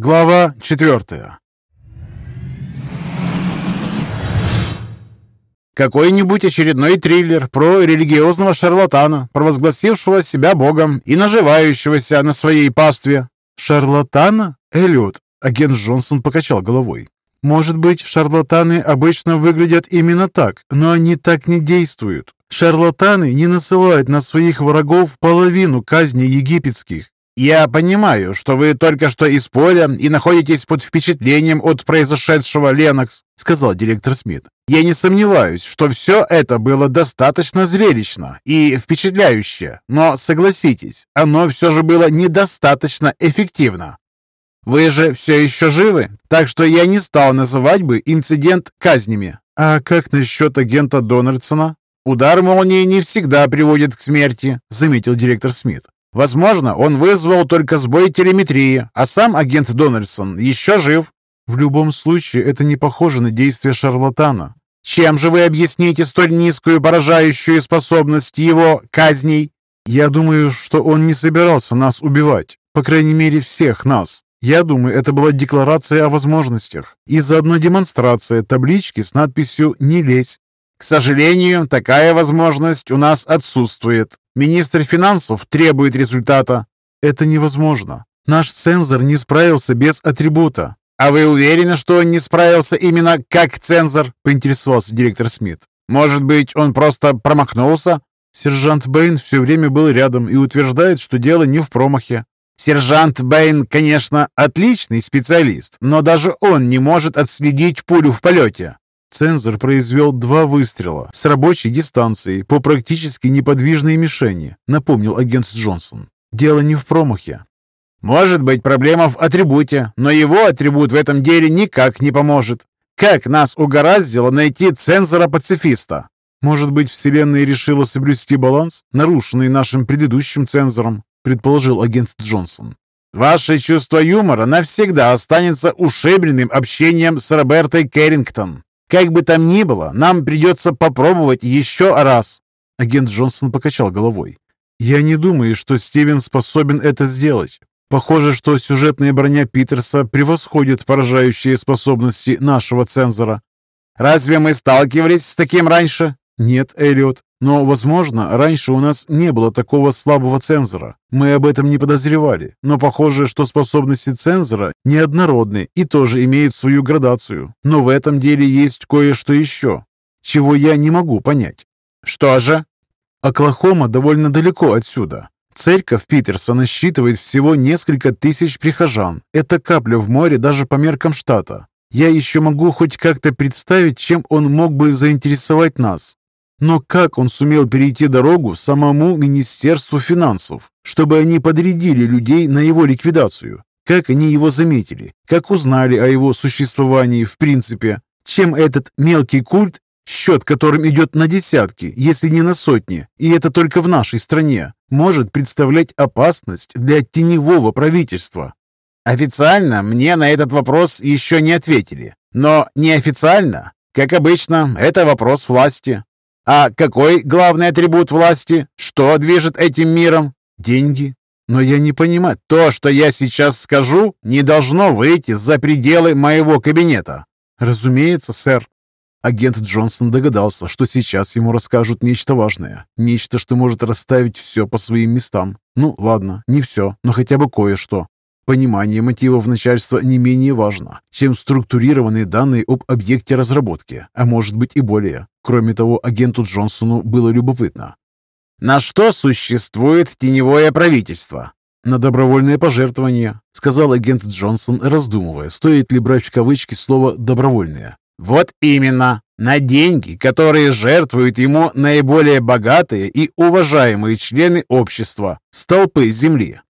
Глава четвертая. Какой-нибудь очередной триллер про религиозного шарлатана, провозгласившего себя богом и наживающегося на своей пастве. Шарлатана? Эллиот. Агент Джонсон покачал головой. Может быть, шарлатаны обычно выглядят именно так, но они так не действуют. Шарлатаны не насылают на своих врагов половину казни египетских. «Я понимаю, что вы только что из поля и находитесь под впечатлением от произошедшего, Ленокс», сказал директор Смит. «Я не сомневаюсь, что все это было достаточно зрелищно и впечатляюще, но согласитесь, оно все же было недостаточно эффективно. Вы же все еще живы, так что я не стал называть бы инцидент казнями. А как насчет агента Дональдсона? Удар молнии не всегда приводит к смерти, заметил директор Смит. Возможно, он вызвал только сбой телеметрии, а сам агент Дональдсон еще жив. В любом случае, это не похоже на действие шарлатана. Чем же вы объясните столь низкую поражающую способность его казней? Я думаю, что он не собирался нас убивать, по крайней мере, всех нас. Я думаю, это была декларация о возможностях и заодно демонстрация таблички с надписью «Не лезь». К сожалению, такая возможность у нас отсутствует. Министр финансов требует результата. Это невозможно. Наш цензор не справился без атрибута. А вы уверены, что он не справился именно как цензор? Поинтересовался директор Смит. Может быть, он просто промахнулся? Сержант Бэйн все время был рядом и утверждает, что дело не в промахе. Сержант Бэйн, конечно, отличный специалист, но даже он не может отследить пулю в полете. Цензор произвел два выстрела с рабочей дистанции по практически неподвижной мишени, напомнил агент Джонсон. Дело не в промахе. Может быть, проблема в атрибуте, но его атрибут в этом деле никак не поможет. Как нас угораздило найти цензора-пацифиста? Может быть, Вселенная решила соблюсти баланс, нарушенный нашим предыдущим цензором, предположил агент Джонсон. Ваше чувство юмора навсегда останется ушибленным общением с Робертой Керрингтон. Как бы там ни было, нам придется попробовать еще раз». Агент Джонсон покачал головой. «Я не думаю, что Стивен способен это сделать. Похоже, что сюжетная броня Питерса превосходит поражающие способности нашего цензора. Разве мы сталкивались с таким раньше? Нет, Эллиот. Но, возможно, раньше у нас не было такого слабого цензора. Мы об этом не подозревали. Но похоже, что способности цензора неоднородны и тоже имеют свою градацию. Но в этом деле есть кое-что еще, чего я не могу понять. Что же? Оклахома довольно далеко отсюда. Церковь Питерса насчитывает всего несколько тысяч прихожан. Это капля в море даже по меркам штата. Я еще могу хоть как-то представить, чем он мог бы заинтересовать нас. Но как он сумел перейти дорогу самому Министерству финансов, чтобы они подрядили людей на его ликвидацию? Как они его заметили? Как узнали о его существовании в принципе? Чем этот мелкий культ, счет которым идет на десятки, если не на сотни, и это только в нашей стране, может представлять опасность для теневого правительства? Официально мне на этот вопрос еще не ответили, но неофициально, как обычно, это вопрос власти. А какой главный атрибут власти? Что движет этим миром? Деньги. Но я не понимаю, то, что я сейчас скажу, не должно выйти за пределы моего кабинета. Разумеется, сэр. Агент Джонсон догадался, что сейчас ему расскажут нечто важное, нечто, что может расставить все по своим местам. Ну, ладно, не все, но хотя бы кое-что. Понимание мотивов начальства не менее важно, чем структурированные данные об объекте разработки, а может быть и более. Кроме того, агенту Джонсону было любопытно. «На что существует теневое правительство?» «На добровольное пожертвование», — сказал агент Джонсон, раздумывая, стоит ли брать в кавычки слово «добровольное». «Вот именно, на деньги, которые жертвуют ему наиболее богатые и уважаемые члены общества, столпы земли.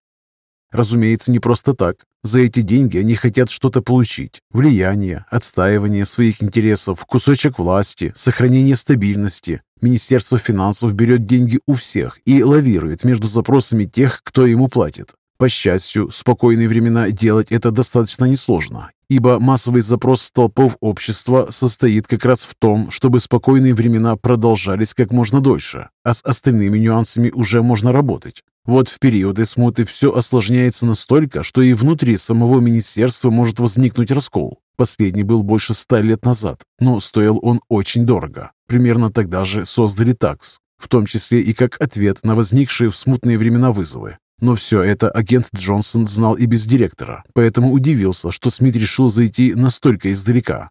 Разумеется, не просто так. За эти деньги они хотят что-то получить. Влияние, отстаивание своих интересов, кусочек власти, сохранение стабильности. Министерство финансов берет деньги у всех и лавирует между запросами тех, кто ему платит. По счастью, в спокойные времена делать это достаточно несложно, ибо массовый запрос столпов общества состоит как раз в том, чтобы спокойные времена продолжались как можно дольше, а с остальными нюансами уже можно работать. Вот в периоды смуты все осложняется настолько, что и внутри самого министерства может возникнуть раскол. Последний был больше ста лет назад, но стоил он очень дорого. Примерно тогда же создали ТАКС, в том числе и как ответ на возникшие в смутные времена вызовы. Но все это агент Джонсон знал и без директора, поэтому удивился, что Смит решил зайти настолько издалека.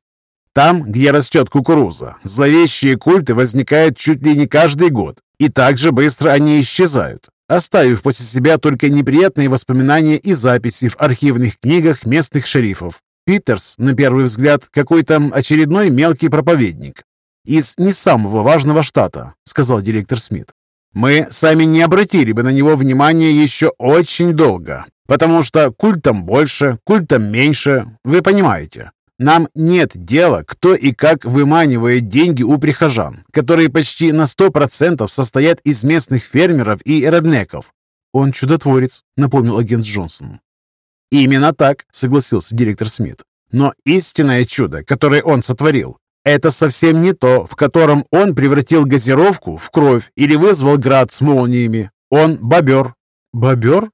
Там, где растет кукуруза, зловещие культы возникают чуть ли не каждый год, и так же быстро они исчезают, оставив после себя только неприятные воспоминания и записи в архивных книгах местных шерифов. Питерс, на первый взгляд, какой-то очередной мелкий проповедник. «Из не самого важного штата», — сказал директор Смит. Мы сами не обратили бы на него внимания еще очень долго, потому что культом больше, культом меньше, вы понимаете. Нам нет дела, кто и как выманивает деньги у прихожан, которые почти на 100% состоят из местных фермеров и реднеков. «Он чудотворец», — напомнил агент Джонсон. «Именно так», — согласился директор Смит. «Но истинное чудо, которое он сотворил, это совсем не то, в котором он превратил газировку в кровь или вызвал град с молниями. Он бобер. Бобер?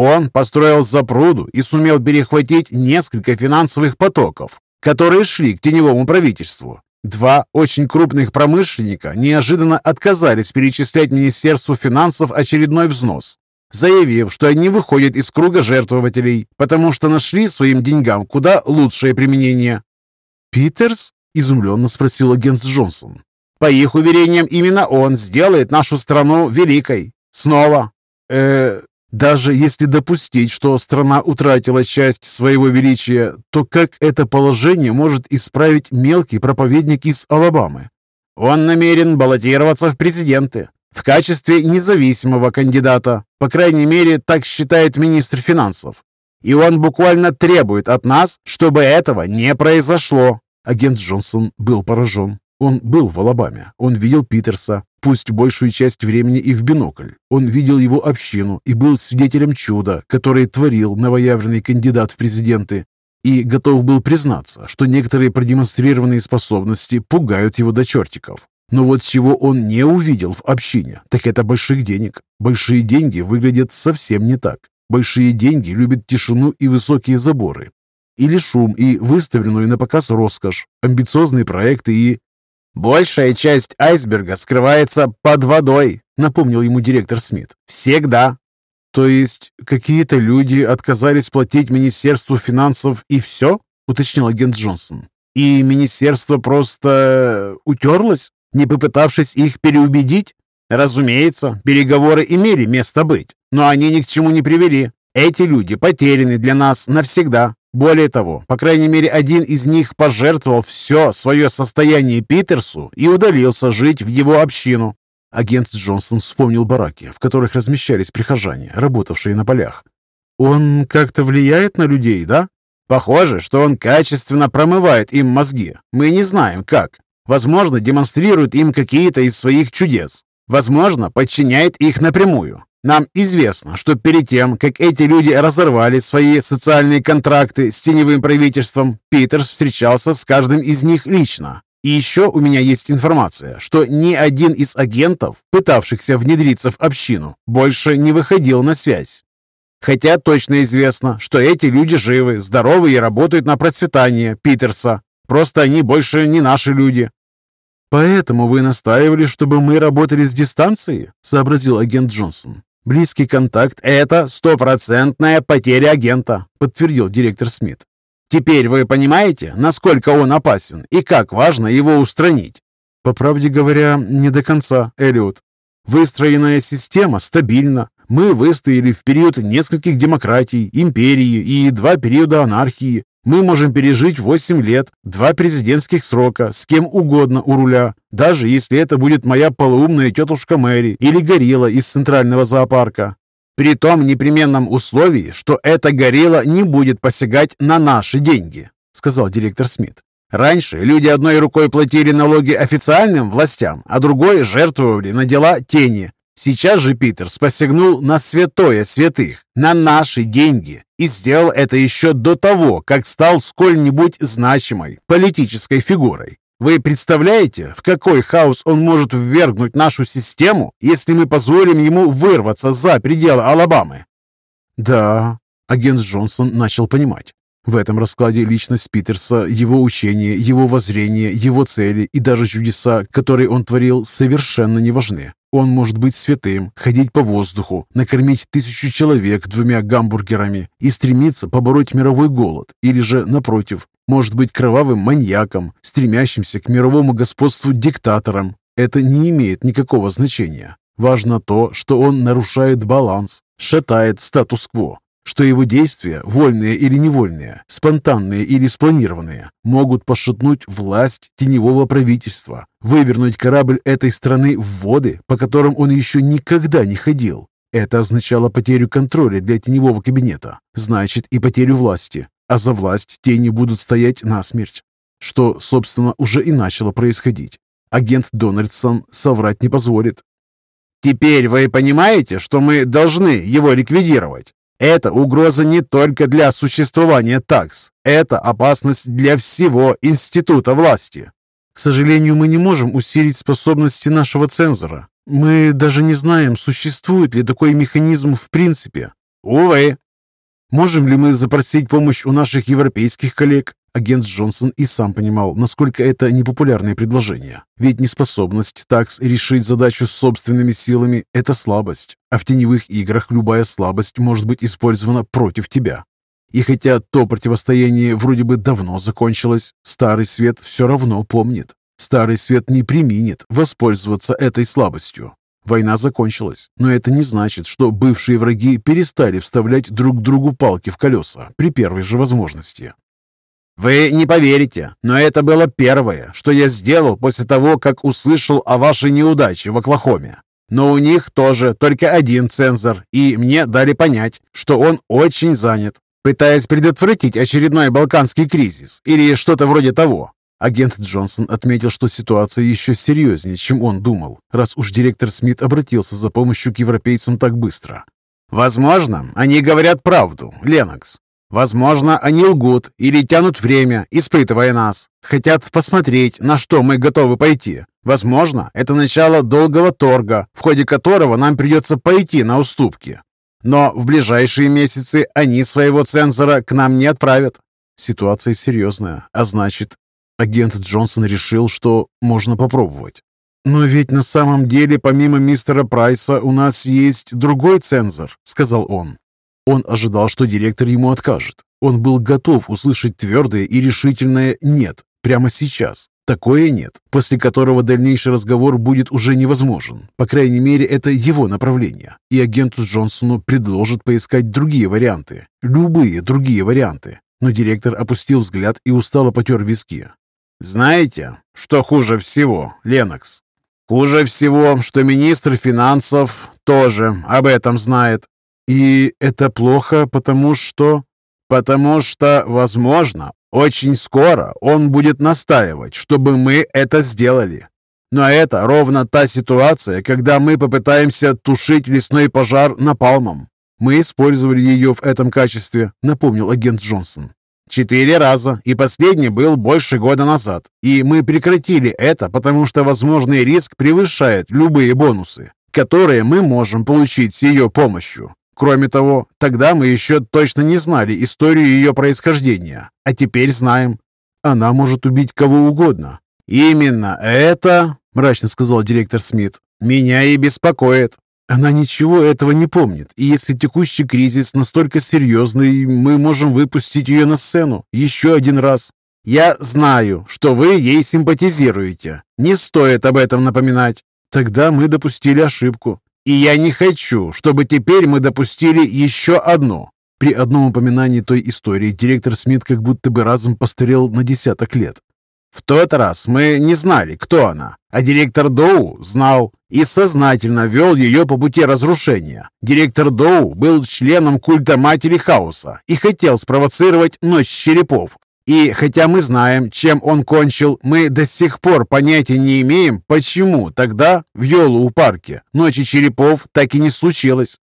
Он построил запруду и сумел перехватить несколько финансовых потоков, которые шли к теневому правительству. Два очень крупных промышленника неожиданно отказались перечислять Министерству финансов очередной взнос, заявив, что они выходят из круга жертвователей, потому что нашли своим деньгам куда лучшее применение. «Питерс?» Изумленно спросил агент Джонсон. По их уверениям, именно он сделает нашу страну великой. Снова. Э, даже если допустить, что страна утратила часть своего величия, то как это положение может исправить мелкий проповедник из Алабамы? Он намерен баллотироваться в президенты в качестве независимого кандидата. По крайней мере, так считает министр финансов. И он буквально требует от нас, чтобы этого не произошло. Агент Джонсон был поражен. Он был в Алабаме, он видел Питерса, пусть большую часть времени и в бинокль. Он видел его общину и был свидетелем чуда, которое творил новоявленный кандидат в президенты, и готов был признаться, что некоторые продемонстрированные способности пугают его до чертиков. Но вот чего он не увидел в общине, так это больших денег. Большие деньги выглядят совсем не так. Большие деньги любят тишину и высокие заборы или шум и выставленную на показ роскошь, амбициозные проекты и... «Большая часть айсберга скрывается под водой», напомнил ему директор Смит. «Всегда». «То есть какие-то люди отказались платить Министерству финансов и все?» уточнил агент Джонсон. «И министерство просто утерлось, не попытавшись их переубедить?» «Разумеется, переговоры имели место быть, но они ни к чему не привели. Эти люди потеряны для нас навсегда. Более того, по крайней мере, один из них пожертвовал все свое состояние Питерсу и удалился жить в его общину. Агент Джонсон вспомнил бараки, в которых размещались прихожане, работавшие на полях. «Он как-то влияет на людей, да?» «Похоже, что он качественно промывает им мозги. Мы не знаем, как. Возможно, демонстрирует им какие-то из своих чудес. Возможно, подчиняет их напрямую. Нам известно, что перед тем, как эти люди разорвали свои социальные контракты с теневым правительством, Питерс встречался с каждым из них лично. И еще у меня есть информация, что ни один из агентов, пытавшихся внедриться в общину, больше не выходил на связь. Хотя точно известно, что эти люди живы, здоровы и работают на процветание Питерса. Просто они больше не наши люди. «Поэтому вы настаивали, чтобы мы работали с дистанции?» – сообразил агент Джонсон. «Близкий контакт – это стопроцентная потеря агента», – подтвердил директор Смит. «Теперь вы понимаете, насколько он опасен и как важно его устранить?» «По правде говоря, не до конца, Эллиот. Выстроенная система стабильна. Мы выстояли в период нескольких демократий, империи и два периода анархии. Мы можем пережить 8 лет, два президентских срока, с кем угодно у руля, даже если это будет моя полуумная тетушка Мэри или горилла из центрального зоопарка. При том непременном условии, что эта горилла не будет посягать на наши деньги, сказал директор Смит. Раньше люди одной рукой платили налоги официальным властям, а другой жертвовали на дела тени. Сейчас же Питер посягнул на святое святых, на наши деньги, и сделал это еще до того, как стал сколь-нибудь значимой политической фигурой. Вы представляете, в какой хаос он может ввергнуть нашу систему, если мы позволим ему вырваться за пределы Алабамы?» «Да», — агент Джонсон начал понимать. В этом раскладе личность Питерса, его учение, его воззрение, его цели и даже чудеса, которые он творил, совершенно не важны. Он может быть святым, ходить по воздуху, накормить тысячу человек двумя гамбургерами и стремиться побороть мировой голод, или же, напротив, может быть кровавым маньяком, стремящимся к мировому господству диктатором. Это не имеет никакого значения. Важно то, что он нарушает баланс, шатает статус-кво, что его действия, вольные или невольные, спонтанные или спланированные, могут пошатнуть власть теневого правительства, вывернуть корабль этой страны в воды, по которым он еще никогда не ходил. Это означало потерю контроля для теневого кабинета, значит и потерю власти, а за власть тени будут стоять насмерть. Что, собственно, уже и начало происходить. Агент Дональдсон соврать не позволит. «Теперь вы понимаете, что мы должны его ликвидировать?» Это угроза не только для существования ТАКС, это опасность для всего института власти. К сожалению, мы не можем усилить способности нашего цензора. Мы даже не знаем, существует ли такой механизм в принципе. Увы. Можем ли мы запросить помощь у наших европейских коллег? Агент Джонсон и сам понимал, насколько это непопулярное предложение. Ведь неспособность такс решить задачу собственными силами – это слабость. А в теневых играх любая слабость может быть использована против тебя. И хотя то противостояние вроде бы давно закончилось, Старый Свет все равно помнит. Старый Свет не применит воспользоваться этой слабостью. Война закончилась, но это не значит, что бывшие враги перестали вставлять друг другу палки в колеса при первой же возможности. Вы не поверите, но это было первое, что я сделал после того, как услышал о вашей неудаче в Оклахоме. Но у них тоже только один цензор, и мне дали понять, что он очень занят, пытаясь предотвратить очередной балканский кризис или что-то вроде того. Агент Джонсон отметил, что ситуация еще серьезнее, чем он думал, раз уж директор Смит обратился за помощью к европейцам так быстро. «Возможно, они говорят правду, Ленокс. Возможно, они лгут или тянут время, испытывая нас. Хотят посмотреть, на что мы готовы пойти. Возможно, это начало долгого торга, в ходе которого нам придется пойти на уступки. Но в ближайшие месяцы они своего цензора к нам не отправят. Ситуация серьезная, а значит, агент Джонсон решил, что можно попробовать. «Но ведь на самом деле, помимо мистера Прайса, у нас есть другой цензор», — сказал он. Он ожидал, что директор ему откажет. Он был готов услышать твердое и решительное «нет» прямо сейчас. Такое «нет», после которого дальнейший разговор будет уже невозможен. По крайней мере, это его направление. И агенту Джонсону предложат поискать другие варианты. Любые другие варианты. Но директор опустил взгляд и устало потер виски. «Знаете, что хуже всего, Ленокс? Хуже всего, что министр финансов тоже об этом знает. И это плохо, потому что... Потому что, возможно, очень скоро он будет настаивать, чтобы мы это сделали. Но это ровно та ситуация, когда мы попытаемся тушить лесной пожар напалмом. Мы использовали ее в этом качестве, напомнил агент Джонсон. Четыре раза, и последний был больше года назад. И мы прекратили это, потому что возможный риск превышает любые бонусы, которые мы можем получить с ее помощью. Кроме того, тогда мы еще точно не знали историю ее происхождения, а теперь знаем. Она может убить кого угодно. Именно это, мрачно сказал директор Смит, меня и беспокоит. Она ничего этого не помнит, и если текущий кризис настолько серьезный, мы можем выпустить ее на сцену еще один раз. Я знаю, что вы ей симпатизируете. Не стоит об этом напоминать. Тогда мы допустили ошибку. И я не хочу, чтобы теперь мы допустили еще одну. При одном упоминании той истории директор Смит как будто бы разом постарел на десяток лет. В тот раз мы не знали, кто она, а директор Доу знал и сознательно вел ее по пути разрушения. Директор Доу был членом культа Матери Хаоса и хотел спровоцировать Ночь Черепов, и хотя мы знаем, чем он кончил, мы до сих пор понятия не имеем, почему тогда в Йолу-парке ночи черепов так и не случилось.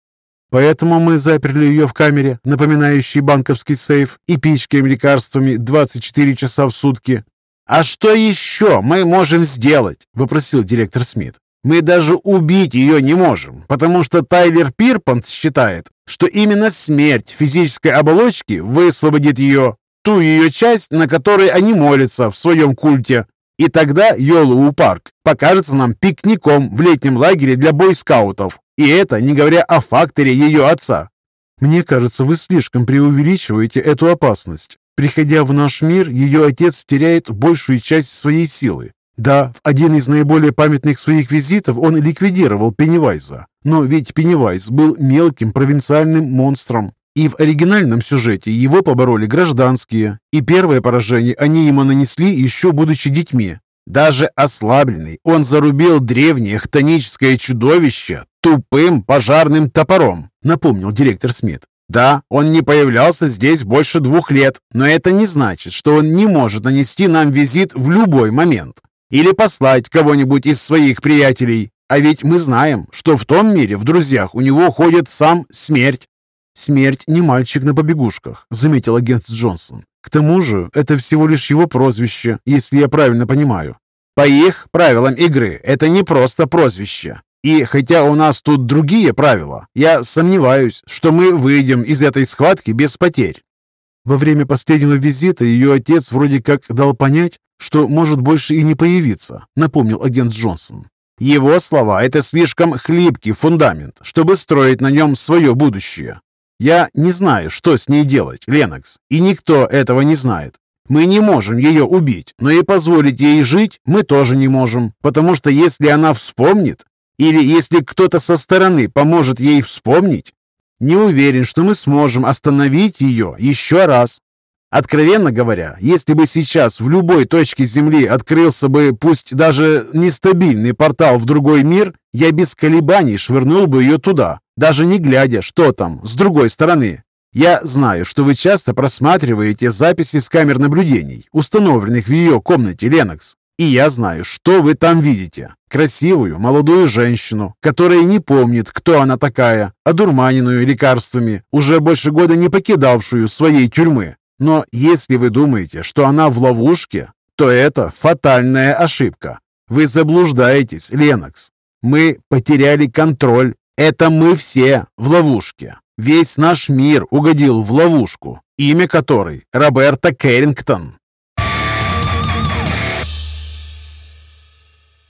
Поэтому мы заперли ее в камере, напоминающей банковский сейф, и пичкаем лекарствами 24 часа в сутки. «А что еще мы можем сделать?» – вопросил директор Смит. «Мы даже убить ее не можем, потому что Тайлер Пирпант считает, что именно смерть физической оболочки высвободит ее, ту ее часть, на которой они молятся в своем культе. И тогда Йолуу парк покажется нам пикником в летнем лагере для бойскаутов. И это не говоря о факторе ее отца. Мне кажется, вы слишком преувеличиваете эту опасность. Приходя в наш мир, ее отец теряет большую часть своей силы. Да, в один из наиболее памятных своих визитов он ликвидировал Пеннивайза. Но ведь Пеннивайз был мелким провинциальным монстром. И в оригинальном сюжете его побороли гражданские. И первое поражение они ему нанесли, еще будучи детьми. Даже ослабленный, он зарубил древнее хтоническое чудовище тупым пожарным топором, напомнил директор Смит. Да, он не появлялся здесь больше двух лет, но это не значит, что он не может нанести нам визит в любой момент. Или послать кого-нибудь из своих приятелей. А ведь мы знаем, что в том мире в друзьях у него ходит сам смерть. «Смерть не мальчик на побегушках», — заметил агент Джонсон. «К тому же это всего лишь его прозвище, если я правильно понимаю». «По их правилам игры это не просто прозвище. И хотя у нас тут другие правила, я сомневаюсь, что мы выйдем из этой схватки без потерь. Во время последнего визита ее отец вроде как дал понять, что может больше и не появиться, напомнил агент Джонсон. Его слова – это слишком хлипкий фундамент, чтобы строить на нем свое будущее. Я не знаю, что с ней делать, Ленокс, и никто этого не знает. Мы не можем ее убить, но и позволить ей жить мы тоже не можем, потому что если она вспомнит, или если кто-то со стороны поможет ей вспомнить, не уверен, что мы сможем остановить ее еще раз. Откровенно говоря, если бы сейчас в любой точке Земли открылся бы, пусть даже нестабильный портал в другой мир, я без колебаний швырнул бы ее туда, даже не глядя, что там, с другой стороны. Я знаю, что вы часто просматриваете записи с камер наблюдений, установленных в ее комнате Ленокс. И я знаю, что вы там видите. Красивую молодую женщину, которая не помнит, кто она такая, одурманенную лекарствами, уже больше года не покидавшую своей тюрьмы. Но если вы думаете, что она в ловушке, то это фатальная ошибка. Вы заблуждаетесь, Ленокс. Мы потеряли контроль. Это мы все в ловушке. Весь наш мир угодил в ловушку, имя которой Роберта Кэррингтон.